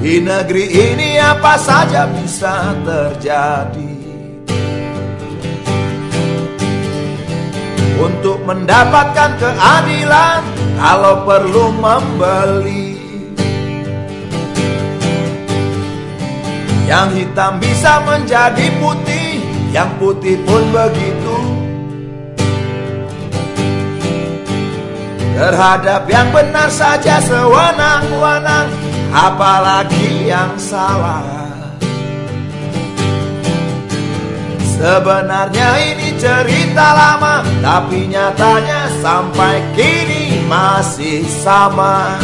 Di negeri ini apa saja bisa terjadi? Untuk mendapatkan keadilan Kalau perlu membeli. Yang hitam bisa menjadi putih Yang putih pun begitu. Terhadap yang benar saja sewenang-wenang apalagi yang salah. Sebenarnya ini cerita lama Tapi nyatanya sampai kini masih sama.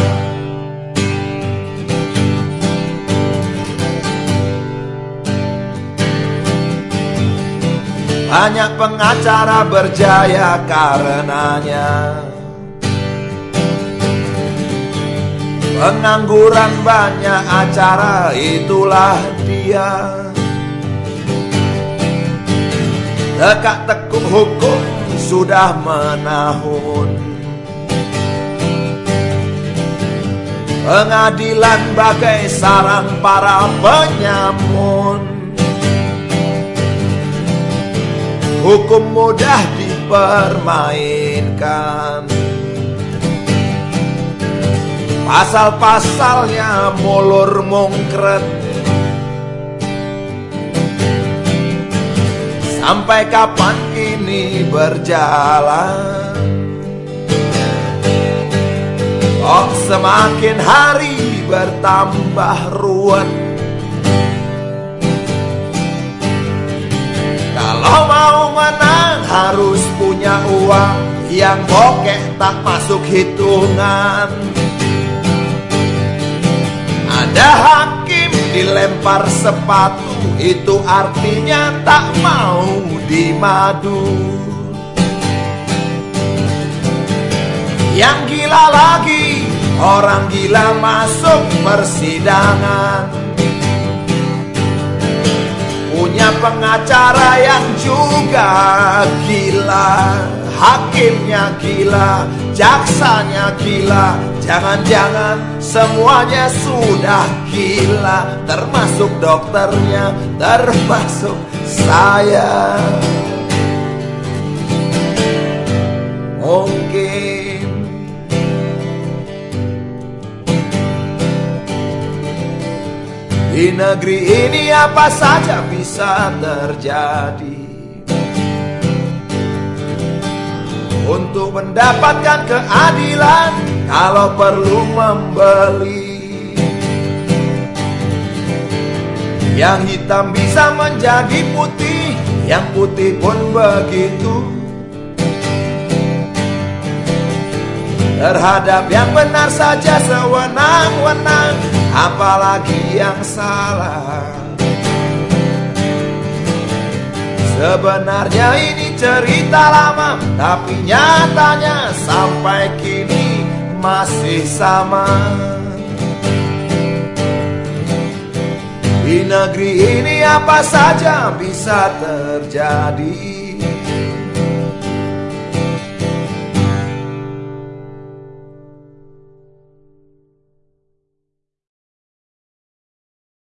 Banyak pengacara berjaya karenanya Pengangguran banyak acara itulah dia. Tekak tekuk hukum sudah menahun. Pengadilan bagai sarang para penyamun. Hukum mudah dipermainkan Pasal-pasalnya molor mongkret. Sampai kapan ini berjalan? Oh semakin hari bertambah ruwet. Kalau mau menang harus punya uang Yang bokeh tak masuk hitungan dilempar sepatu Itu artinya tak mau dimadu. Yang gila lagi Orang gila masuk persidangan. Punya pengacara yang juga gila Hakimnya gila, jaksanya gila. Jangan-jangan semuanya sudah gila. Termasuk dokternya, termasuk saya. Mungkin Di negeri ini apa saja bisa terjadi untuk mendapatkan keadilan kalau perlu membeli. Yang hitam bisa menjadi putih yang putih pun begitu. Terhadap yang benar saja sewenang-wenang apalagi yang salah Sebenarnya ini cerita lama Tapi nyatanya sampai kini masih sama. Di negeri ini apa saja bisa terjadi